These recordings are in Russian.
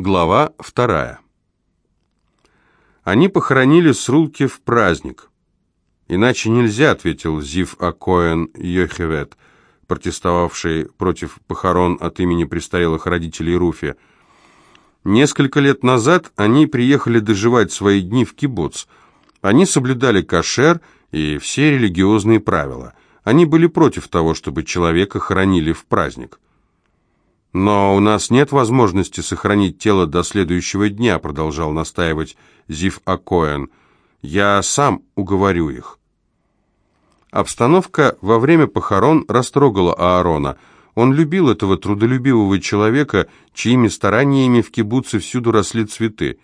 Глава вторая. Они похоронили Срулки в праздник. «Иначе нельзя», — ответил Зив Акоэн Йохевет, протестовавший против похорон от имени престарелых родителей Руфи. Несколько лет назад они приехали доживать свои дни в кибуц. Они соблюдали кашер и все религиозные правила. Они были против того, чтобы человека хоронили в праздник. «Но у нас нет возможности сохранить тело до следующего дня», продолжал настаивать Зив Акоэн. «Я сам уговорю их». Обстановка во время похорон растрогала Аарона. Он любил этого трудолюбивого человека, чьими стараниями в кибуце всюду росли цветы.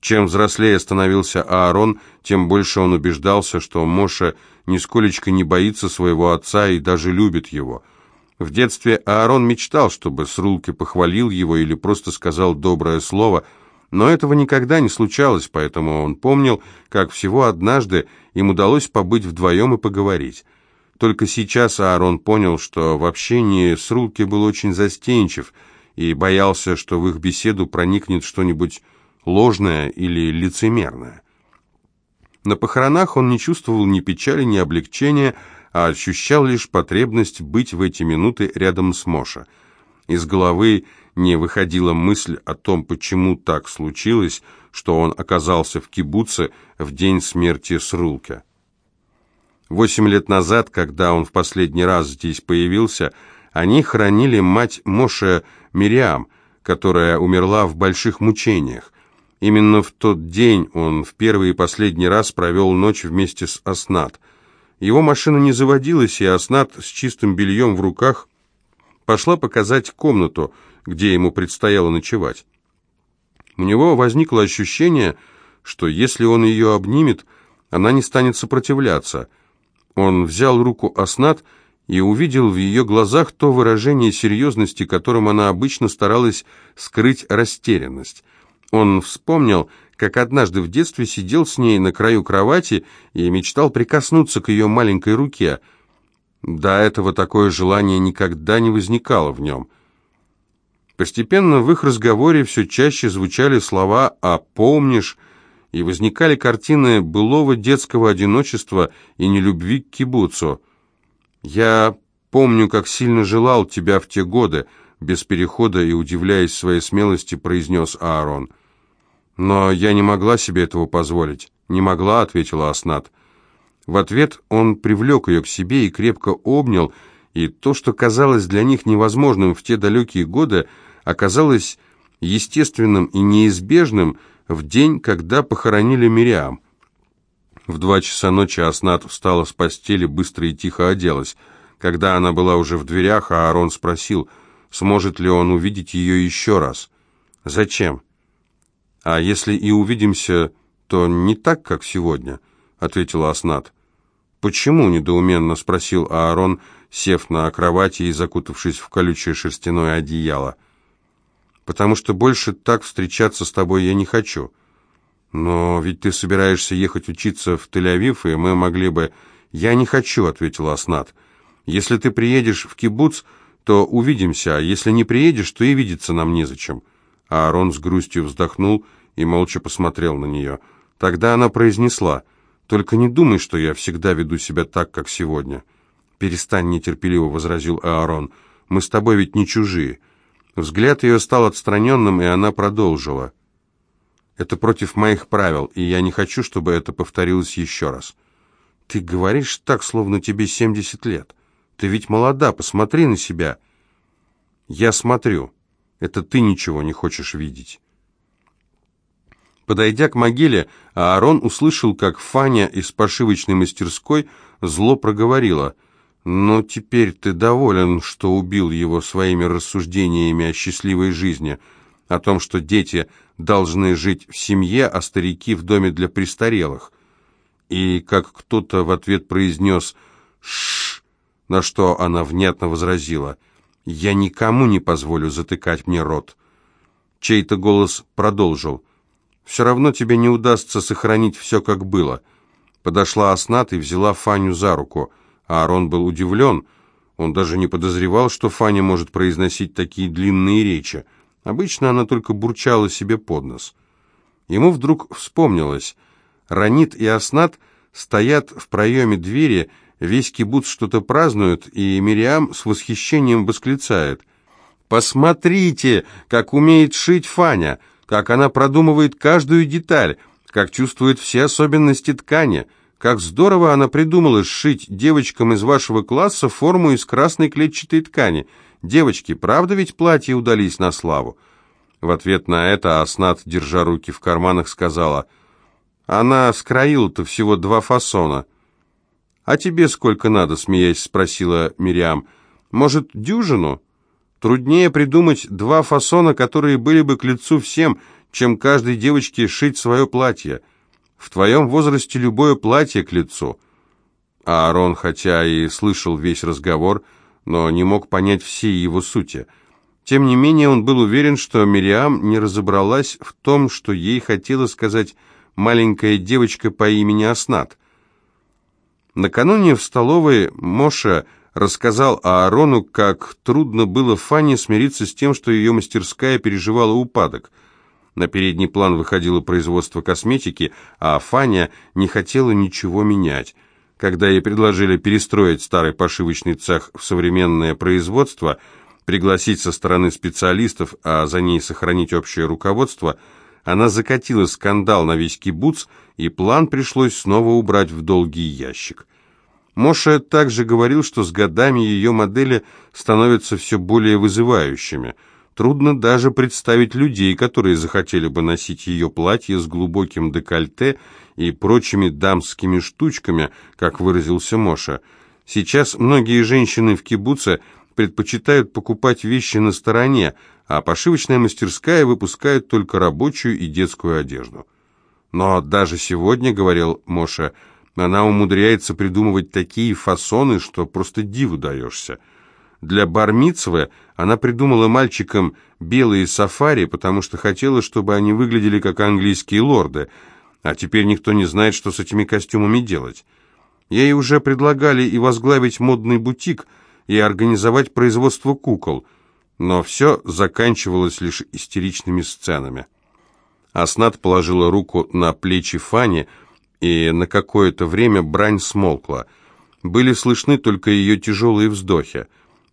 Чем взрослее становился Аарон, тем больше он убеждался, что Моша нисколечко не боится своего отца и даже любит его – в детстве Аарон мечтал, чтобы Срулки похвалил его или просто сказал доброе слово, но этого никогда не случалось, поэтому он помнил, как всего однажды им удалось побыть вдвоем и поговорить. Только сейчас Аарон понял, что в общении Срулки был очень застенчив и боялся, что в их беседу проникнет что-нибудь ложное или лицемерное. На похоронах он не чувствовал ни печали, ни облегчения, а ощущал лишь потребность быть в эти минуты рядом с Моша. Из головы не выходила мысль о том, почему так случилось, что он оказался в кибуце в день смерти Срулка. Восемь лет назад, когда он в последний раз здесь появился, они хранили мать Моше Мириам, которая умерла в больших мучениях. Именно в тот день он в первый и последний раз провел ночь вместе с Аснат – его машина не заводилась, и Аснат с чистым бельем в руках пошла показать комнату, где ему предстояло ночевать. У него возникло ощущение, что если он ее обнимет, она не станет сопротивляться. Он взял руку Аснат и увидел в ее глазах то выражение серьезности, которым она обычно старалась скрыть растерянность. Он вспомнил, как однажды в детстве сидел с ней на краю кровати и мечтал прикоснуться к ее маленькой руке. До этого такое желание никогда не возникало в нем. Постепенно в их разговоре все чаще звучали слова «а помнишь», и возникали картины былого детского одиночества и нелюбви к кибуцу. «Я помню, как сильно желал тебя в те годы», без перехода и удивляясь своей смелости, произнес Аарон – «Но я не могла себе этого позволить». «Не могла», — ответила Аснат. В ответ он привлек ее к себе и крепко обнял, и то, что казалось для них невозможным в те далекие годы, оказалось естественным и неизбежным в день, когда похоронили Мириам. В два часа ночи Аснат встала с постели, быстро и тихо оделась. Когда она была уже в дверях, Аарон спросил, сможет ли он увидеть ее еще раз. «Зачем?» «А если и увидимся, то не так, как сегодня», — ответила Аснат. «Почему?» — недоуменно спросил Аарон, сев на кровати и закутавшись в колючее шерстяное одеяло. «Потому что больше так встречаться с тобой я не хочу. Но ведь ты собираешься ехать учиться в Тель-Авив, и мы могли бы...» «Я не хочу», — ответила Аснат. «Если ты приедешь в кибуц, то увидимся, а если не приедешь, то и видеться нам незачем». Аарон с грустью вздохнул и молча посмотрел на нее. Тогда она произнесла, «Только не думай, что я всегда веду себя так, как сегодня». «Перестань нетерпеливо», — возразил Аарон. «Мы с тобой ведь не чужие». Взгляд ее стал отстраненным, и она продолжила. «Это против моих правил, и я не хочу, чтобы это повторилось еще раз». «Ты говоришь так, словно тебе семьдесят лет. Ты ведь молода, посмотри на себя». «Я смотрю. Это ты ничего не хочешь видеть». Подойдя к могиле, Аарон услышал, как Фаня из пошивочной мастерской зло проговорила. «Но теперь ты доволен, что убил его своими рассуждениями о счастливой жизни, о том, что дети должны жить в семье, а старики в доме для престарелых». И как кто-то в ответ произнес «Шш», на что она внятно возразила «Я никому не позволю затыкать мне рот». Чей-то голос продолжил – все равно тебе не удастся сохранить все, как было». Подошла Аснат и взяла Фаню за руку. А Аарон был удивлен. Он даже не подозревал, что Фаня может произносить такие длинные речи. Обычно она только бурчала себе под нос. Ему вдруг вспомнилось. Ранит и Аснат стоят в проеме двери, весь кибуц что-то празднует, и Мириам с восхищением восклицает. «Посмотрите, как умеет шить Фаня, как она продумывает каждую деталь, как чувствует все особенности ткани, как здорово она придумала сшить девочкам из вашего класса форму из красной клетчатой ткани. Девочки, правда ведь платья удались на славу?» В ответ на это Аснат, держа руки в карманах, сказала, «Она скроила-то всего два фасона». «А тебе сколько надо?» — смеясь спросила Мириам. «Может, дюжину?» Труднее придумать два фасона, которые были бы к лицу всем, чем каждой девочке шить свое платье. В твоем возрасте любое платье к лицу. А Аарон, хотя и слышал весь разговор, но не мог понять всей его сути. Тем не менее, он был уверен, что Мириам не разобралась в том, что ей хотела сказать маленькая девочка по имени Аснат. Накануне в столовой Моша рассказал Аарону, как трудно было Фане смириться с тем, что ее мастерская переживала упадок. На передний план выходило производство косметики, а Фаня не хотела ничего менять. Когда ей предложили перестроить старый пошивочный цех в современное производство, пригласить со стороны специалистов, а за ней сохранить общее руководство, она закатила скандал на весь кибуц, и план пришлось снова убрать в долгий ящик. Моша также говорил, что с годами ее модели становятся все более вызывающими. Трудно даже представить людей, которые захотели бы носить ее платье с глубоким декольте и прочими дамскими штучками, как выразился Моша. Сейчас многие женщины в кибуце предпочитают покупать вещи на стороне, а пошивочная мастерская выпускает только рабочую и детскую одежду. Но даже сегодня, говорил Моша, — она умудряется придумывать такие фасоны, что просто диву даешься. Для Бармицвы она придумала мальчикам белые сафари, потому что хотела, чтобы они выглядели как английские лорды, а теперь никто не знает, что с этими костюмами делать. Ей уже предлагали и возглавить модный бутик, и организовать производство кукол, но все заканчивалось лишь истеричными сценами. Аснат положила руку на плечи Фани, и на какое-то время брань смолкла. Были слышны только ее тяжелые вздохи.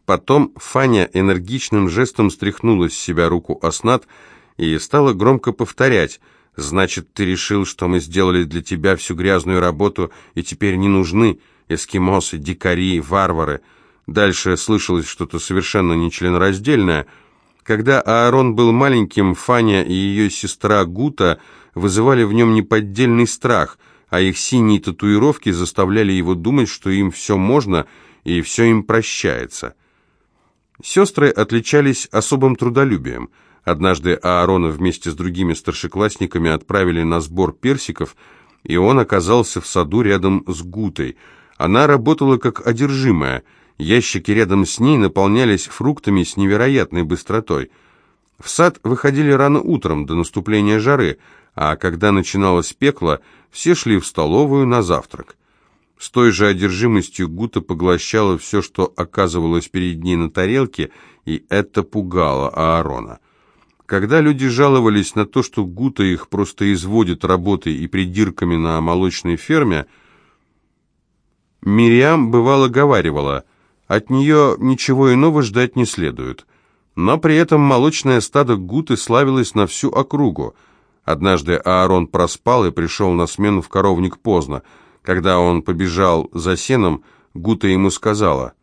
Потом Фаня энергичным жестом стряхнула с себя руку Оснат и стала громко повторять «Значит, ты решил, что мы сделали для тебя всю грязную работу и теперь не нужны эскимосы, дикари, варвары». Дальше слышалось что-то совершенно нечленораздельное. Когда Аарон был маленьким, Фаня и ее сестра Гута вызывали в нем неподдельный страх – а их синие татуировки заставляли его думать, что им все можно и все им прощается. Сестры отличались особым трудолюбием. Однажды Аарона вместе с другими старшеклассниками отправили на сбор персиков, и он оказался в саду рядом с Гутой. Она работала как одержимая. Ящики рядом с ней наполнялись фруктами с невероятной быстротой. В сад выходили рано утром, до наступления жары, а когда начиналось пекло, все шли в столовую на завтрак. С той же одержимостью Гута поглощала все, что оказывалось перед ней на тарелке, и это пугало Аарона. Когда люди жаловались на то, что Гута их просто изводит работой и придирками на молочной ферме, Мириам бывало говаривала, от нее ничего иного ждать не следует. Но при этом молочное стадо Гуты славилось на всю округу – Однажды Аарон проспал и пришел на смену в коровник поздно. Когда он побежал за сеном, Гута ему сказала,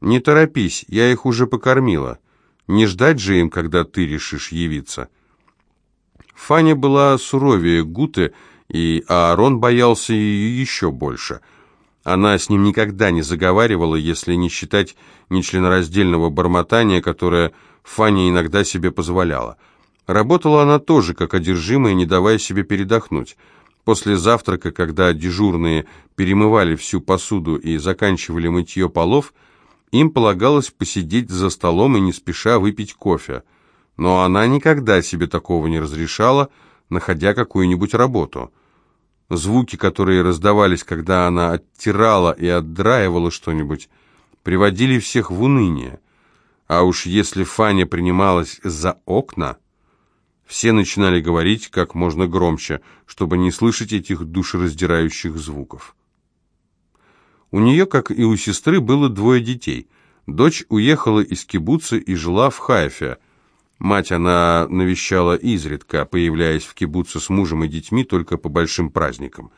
«Не торопись, я их уже покормила. Не ждать же им, когда ты решишь явиться». Фаня была суровее Гуты, и Аарон боялся ее еще больше. Она с ним никогда не заговаривала, если не считать нечленораздельного бормотания, которое Фаня иногда себе позволяла. Работала она тоже, как одержимая, не давая себе передохнуть. После завтрака, когда дежурные перемывали всю посуду и заканчивали мытье полов, им полагалось посидеть за столом и не спеша выпить кофе. Но она никогда себе такого не разрешала, находя какую-нибудь работу. Звуки, которые раздавались, когда она оттирала и отдраивала что-нибудь, приводили всех в уныние. А уж если Фаня принималась за окна, все начинали говорить как можно громче, чтобы не слышать этих душераздирающих звуков. У нее, как и у сестры, было двое детей. Дочь уехала из кибуца и жила в Хайфе. Мать она навещала изредка, появляясь в кибуце с мужем и детьми только по большим праздникам.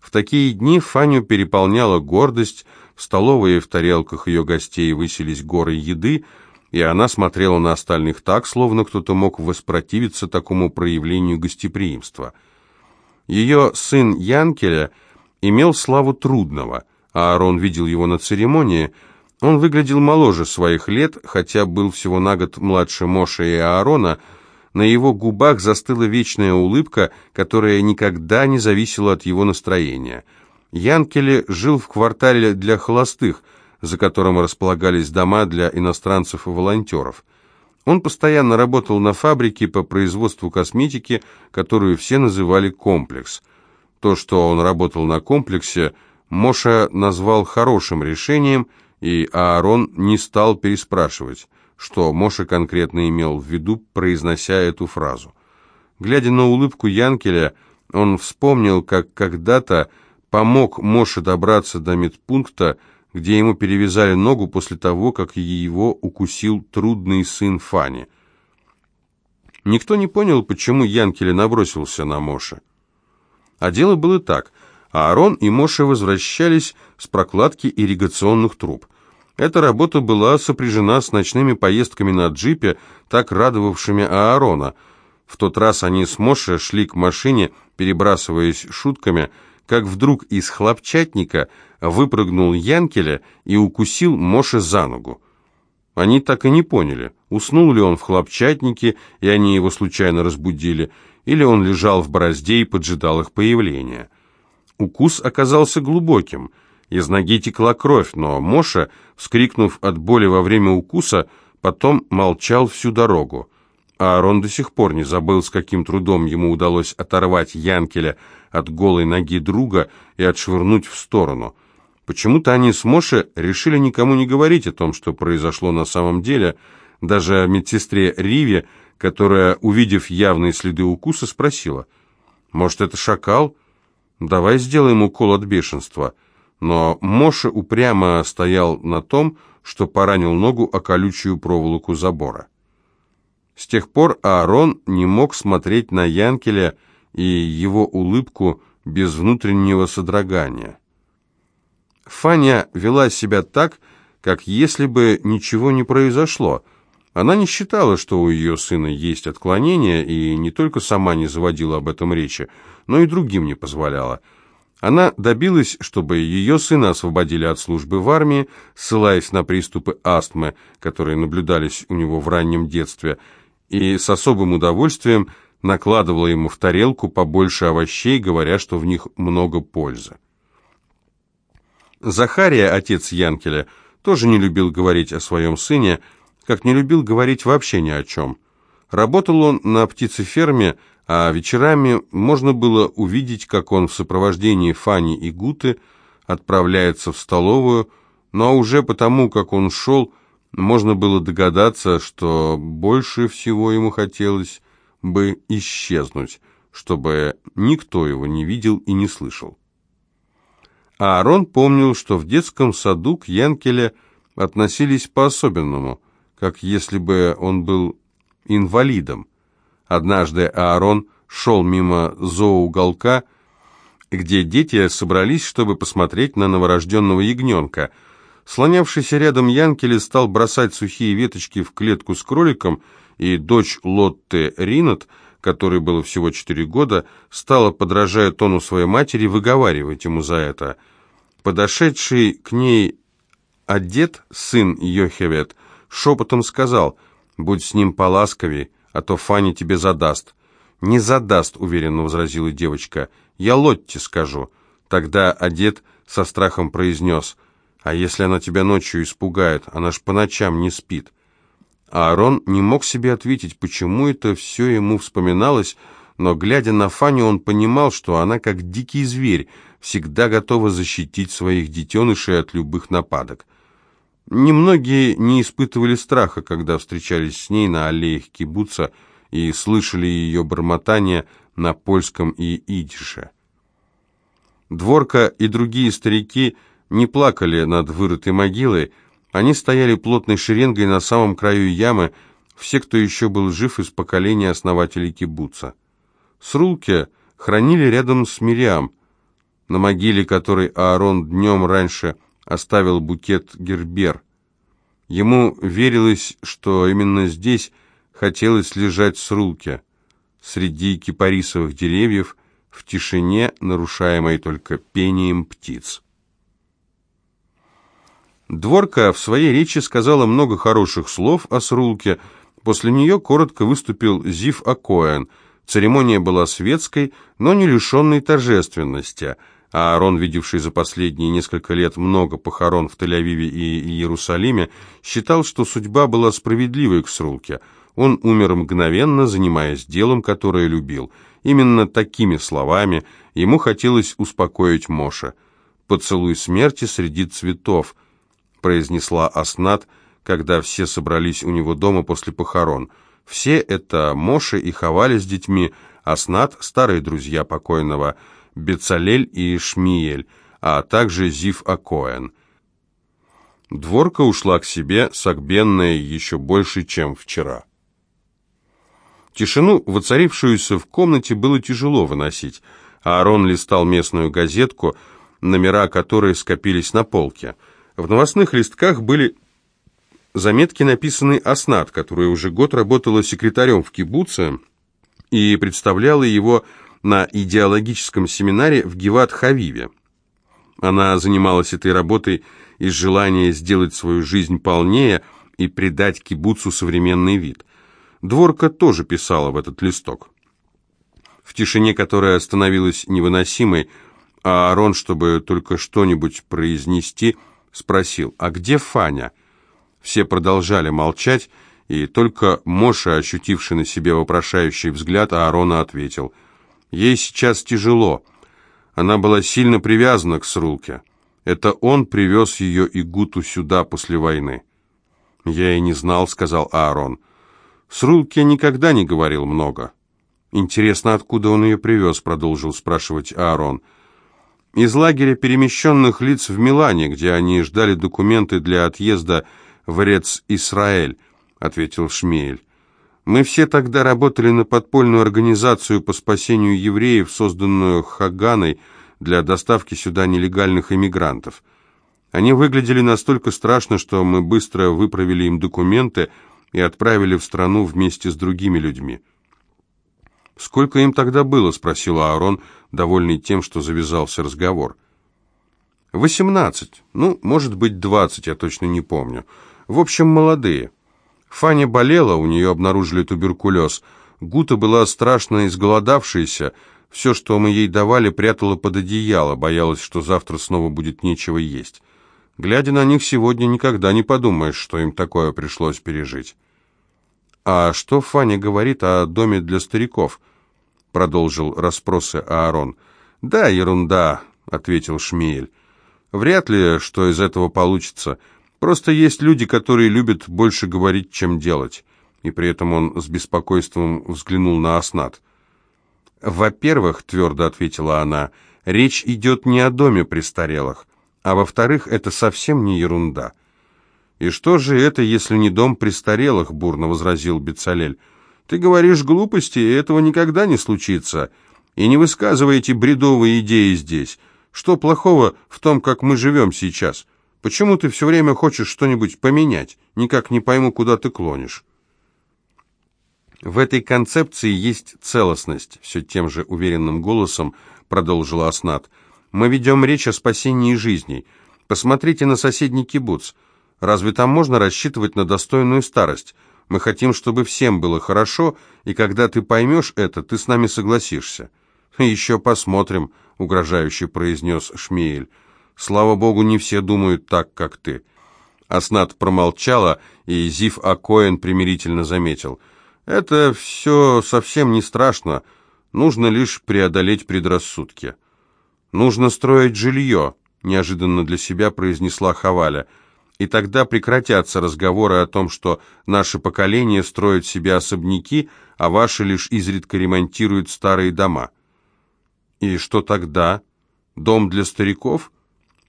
В такие дни Фаню переполняла гордость, в столовой и в тарелках ее гостей высились горы еды, и она смотрела на остальных так, словно кто-то мог воспротивиться такому проявлению гостеприимства. Ее сын Янкеля имел славу трудного, а Аарон видел его на церемонии. Он выглядел моложе своих лет, хотя был всего на год младше Моша и Аарона, на его губах застыла вечная улыбка, которая никогда не зависела от его настроения. Янкеле жил в квартале для холостых, за которым располагались дома для иностранцев и волонтеров. Он постоянно работал на фабрике по производству косметики, которую все называли «комплекс». То, что он работал на комплексе, Моша назвал хорошим решением, и Аарон не стал переспрашивать – что Моша конкретно имел в виду, произнося эту фразу. Глядя на улыбку Янкеля, он вспомнил, как когда-то помог Моше добраться до медпункта, где ему перевязали ногу после того, как его укусил трудный сын Фани. Никто не понял, почему Янкеле набросился на Моше. А дело было так. Аарон и Моше возвращались с прокладки ирригационных труб – эта работа была сопряжена с ночными поездками на джипе, так радовавшими Аарона. В тот раз они с Моше шли к машине, перебрасываясь шутками, как вдруг из хлопчатника выпрыгнул Янкеля и укусил Моше за ногу. Они так и не поняли, уснул ли он в хлопчатнике, и они его случайно разбудили, или он лежал в борозде и поджидал их появления. Укус оказался глубоким – из ноги текла кровь, но Моша, вскрикнув от боли во время укуса, потом молчал всю дорогу. Аарон до сих пор не забыл, с каким трудом ему удалось оторвать Янкеля от голой ноги друга и отшвырнуть в сторону. Почему-то они с Моше решили никому не говорить о том, что произошло на самом деле, даже медсестре Риве, которая, увидев явные следы укуса, спросила, «Может, это шакал? Давай сделаем укол от бешенства». Но Моша упрямо стоял на том, что поранил ногу о колючую проволоку забора. С тех пор Аарон не мог смотреть на Янкеля и его улыбку без внутреннего содрогания. Фаня вела себя так, как если бы ничего не произошло. Она не считала, что у ее сына есть отклонения, и не только сама не заводила об этом речи, но и другим не позволяла – она добилась, чтобы ее сына освободили от службы в армии, ссылаясь на приступы астмы, которые наблюдались у него в раннем детстве, и с особым удовольствием накладывала ему в тарелку побольше овощей, говоря, что в них много пользы. Захария, отец Янкеля, тоже не любил говорить о своем сыне, как не любил говорить вообще ни о чем. Работал он на птицеферме, а вечерами можно было увидеть, как он в сопровождении Фани и Гуты отправляется в столовую, но уже потому, как он шел, можно было догадаться, что больше всего ему хотелось бы исчезнуть, чтобы никто его не видел и не слышал. А Аарон помнил, что в детском саду к Янкеле относились по-особенному, как если бы он был инвалидом. Однажды Аарон шел мимо зооуголка, где дети собрались, чтобы посмотреть на новорожденного ягненка. Слонявшийся рядом Янкели стал бросать сухие веточки в клетку с кроликом, и дочь Лотте Ринат, которой было всего четыре года, стала, подражая тону своей матери, выговаривать ему за это. Подошедший к ней одет, сын Йохевет, шепотом сказал, «Будь с ним поласковей, а то Фанни тебе задаст». «Не задаст», — уверенно возразила девочка. «Я Лотте скажу». Тогда одет со страхом произнес, «А если она тебя ночью испугает? Она ж по ночам не спит». А Аарон не мог себе ответить, почему это все ему вспоминалось, но, глядя на Фанни, он понимал, что она, как дикий зверь, всегда готова защитить своих детенышей от любых нападок. Немногие не испытывали страха, когда встречались с ней на аллеях кибуца и слышали ее бормотание на польском и идише. Дворка и другие старики не плакали над вырытой могилой, они стояли плотной шеренгой на самом краю ямы, все, кто еще был жив из поколения основателей кибуца. Срулки хранили рядом с Мириам, на могиле которой Аарон днем раньше оставил букет гербер. Ему верилось, что именно здесь хотелось лежать Срулке, среди кипарисовых деревьев, в тишине, нарушаемой только пением птиц. Дворка в своей речи сказала много хороших слов о Срулке, после нее коротко выступил Зив Акоэн. Церемония была светской, но не лишенной торжественности, а Аарон, видевший за последние несколько лет много похорон в Тель-Авиве и Иерусалиме, считал, что судьба была справедливой к Срулке. Он умер мгновенно, занимаясь делом, которое любил – Именно такими словами ему хотелось успокоить Моша. «Поцелуй смерти среди цветов», — произнесла Аснат, когда все собрались у него дома после похорон. Все это Моша и Хавали с детьми, Аснат, старые друзья покойного, Бецалель и Шмиель, а также Зив Акоэн. Дворка ушла к себе, согбенная еще больше, чем вчера. Тишину, воцарившуюся в комнате, было тяжело выносить. Аарон листал местную газетку, номера которой скопились на полке. В новостных листках были заметки, написанные Аснат, которая уже год работала секретарем в кибуце и представляла его на идеологическом семинаре в Геват-Хавиве. Она занималась этой работой из желания сделать свою жизнь полнее и придать кибуцу современный вид. Дворка тоже писала в этот листок. В тишине, которая становилась невыносимой, а Аарон, чтобы только что-нибудь произнести, спросил, «А где Фаня?» Все продолжали молчать, и только Моша, ощутивший на себе вопрошающий взгляд, Аарона ответил, «Ей сейчас тяжело. Она была сильно привязана к Срулке. Это он привез ее и Гуту сюда после войны». «Я и не знал», — сказал Аарон. С Рулке никогда не говорил много. «Интересно, откуда он ее привез?» — продолжил спрашивать Аарон. «Из лагеря перемещенных лиц в Милане, где они ждали документы для отъезда в Рец-Исраэль», — ответил Шмеель. «Мы все тогда работали на подпольную организацию по спасению евреев, созданную Хаганой для доставки сюда нелегальных иммигрантов. Они выглядели настолько страшно, что мы быстро выправили им документы — и отправили в страну вместе с другими людьми. «Сколько им тогда было?» — спросил Аарон, довольный тем, что завязался разговор. «Восемнадцать. Ну, может быть, двадцать, я точно не помню. В общем, молодые. Фаня болела, у нее обнаружили туберкулез. Гута была страшно изголодавшаяся. Все, что мы ей давали, прятала под одеяло, боялась, что завтра снова будет нечего есть. Глядя на них сегодня, никогда не подумаешь, что им такое пришлось пережить. «А что Фаня говорит о доме для стариков?» — продолжил расспросы Аарон. «Да, ерунда», — ответил Шмиель. «Вряд ли, что из этого получится. Просто есть люди, которые любят больше говорить, чем делать». И при этом он с беспокойством взглянул на Аснат. «Во-первых, — твердо ответила она, — речь идет не о доме престарелых. А во-вторых, это совсем не ерунда. «И что же это, если не дом престарелых?» — бурно возразил Бецалель. «Ты говоришь глупости, и этого никогда не случится. И не высказывай эти бредовые идеи здесь. Что плохого в том, как мы живем сейчас? Почему ты все время хочешь что-нибудь поменять? Никак не пойму, куда ты клонишь». В этой концепции есть целостность, все тем же уверенным голосом продолжила Аснат. Мы ведем речь о спасении жизней. Посмотрите на соседний кибуц. Разве там можно рассчитывать на достойную старость? Мы хотим, чтобы всем было хорошо, и когда ты поймешь это, ты с нами согласишься». «Еще посмотрим», — угрожающе произнес Шмеель. «Слава богу, не все думают так, как ты». Аснат промолчала, и Зив Акоэн примирительно заметил. «Это все совсем не страшно, нужно лишь преодолеть предрассудки». «Нужно строить жилье», — неожиданно для себя произнесла Хаваля. и тогда прекратятся разговоры о том, что наше поколение строит себе особняки, а ваши лишь изредка ремонтируют старые дома. И что тогда? Дом для стариков?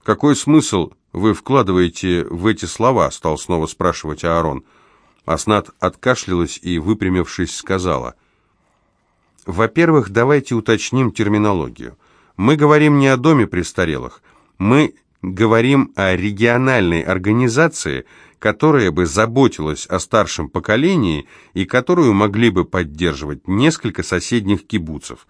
Какой смысл вы вкладываете в эти слова? Стал снова спрашивать Аарон. Аснат откашлялась и, выпрямившись, сказала. Во-первых, давайте уточним терминологию. Мы говорим не о доме престарелых. Мы говорим о региональной организации, которая бы заботилась о старшем поколении и которую могли бы поддерживать несколько соседних кибуцев.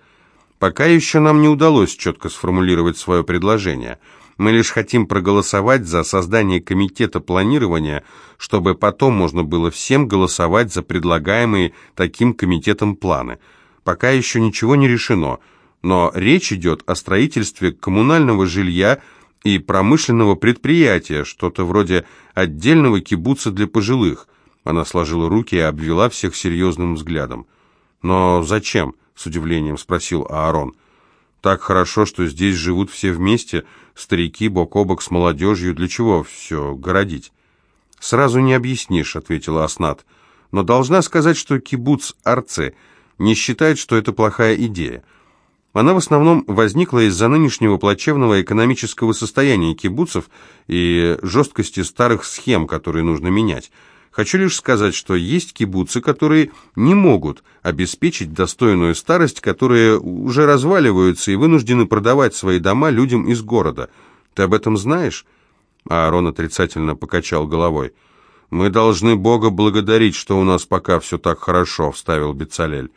Пока еще нам не удалось четко сформулировать свое предложение. Мы лишь хотим проголосовать за создание комитета планирования, чтобы потом можно было всем голосовать за предлагаемые таким комитетом планы. Пока еще ничего не решено, но речь идет о строительстве коммунального жилья – и промышленного предприятия, что-то вроде отдельного кибуца для пожилых. Она сложила руки и обвела всех серьезным взглядом. «Но зачем?» — с удивлением спросил Аарон. «Так хорошо, что здесь живут все вместе, старики бок о бок с молодежью. Для чего все городить?» «Сразу не объяснишь», — ответила Аснат. «Но должна сказать, что кибуц Арце не считает, что это плохая идея. Она в основном возникла из-за нынешнего плачевного экономического состояния кибуцев и жесткости старых схем, которые нужно менять. Хочу лишь сказать, что есть кибуцы, которые не могут обеспечить достойную старость, которые уже разваливаются и вынуждены продавать свои дома людям из города. Ты об этом знаешь?» Аарон отрицательно покачал головой. «Мы должны Бога благодарить, что у нас пока все так хорошо», — вставил Бецалель.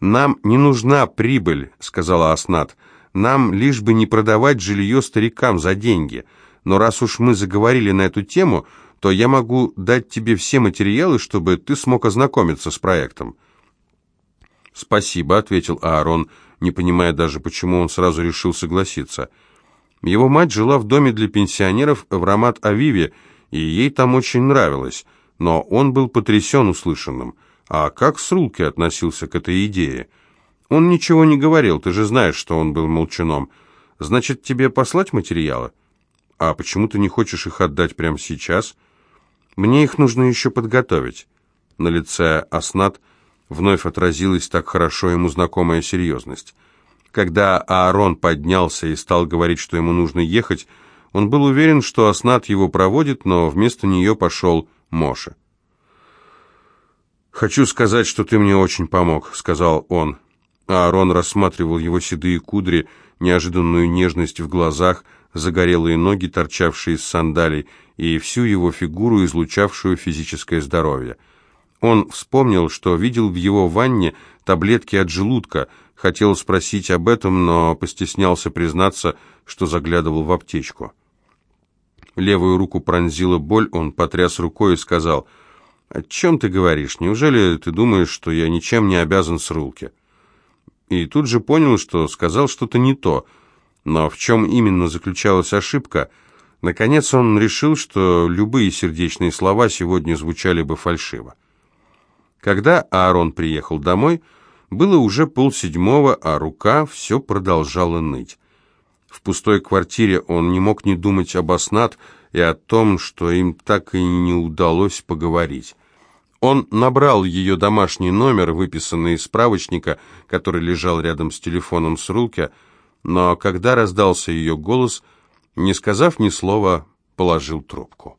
«Нам не нужна прибыль», — сказала Аснат. «Нам лишь бы не продавать жилье старикам за деньги. Но раз уж мы заговорили на эту тему, то я могу дать тебе все материалы, чтобы ты смог ознакомиться с проектом». «Спасибо», — ответил Аарон, не понимая даже, почему он сразу решил согласиться. Его мать жила в доме для пенсионеров в Рамат-Авиве, и ей там очень нравилось, но он был потрясен услышанным — а как Срулки относился к этой идее? Он ничего не говорил, ты же знаешь, что он был молчуном. Значит, тебе послать материалы? А почему ты не хочешь их отдать прямо сейчас? Мне их нужно еще подготовить. На лице Аснат вновь отразилась так хорошо ему знакомая серьезность. Когда Аарон поднялся и стал говорить, что ему нужно ехать, он был уверен, что Аснат его проводит, но вместо нее пошел Моша. «Хочу сказать, что ты мне очень помог», — сказал он. Аарон рассматривал его седые кудри, неожиданную нежность в глазах, загорелые ноги, торчавшие из сандалий, и всю его фигуру, излучавшую физическое здоровье. Он вспомнил, что видел в его ванне таблетки от желудка, хотел спросить об этом, но постеснялся признаться, что заглядывал в аптечку. Левую руку пронзила боль, он потряс рукой и сказал — «О чем ты говоришь? Неужели ты думаешь, что я ничем не обязан с Рулке?» И тут же понял, что сказал что-то не то. Но в чем именно заключалась ошибка? Наконец он решил, что любые сердечные слова сегодня звучали бы фальшиво. Когда Аарон приехал домой, было уже полседьмого, а рука все продолжала ныть. В пустой квартире он не мог не думать об Аснат и о том, что им так и не удалось поговорить. Он набрал ее домашний номер, выписанный из справочника, который лежал рядом с телефоном с Рулке, но когда раздался ее голос, не сказав ни слова, положил трубку.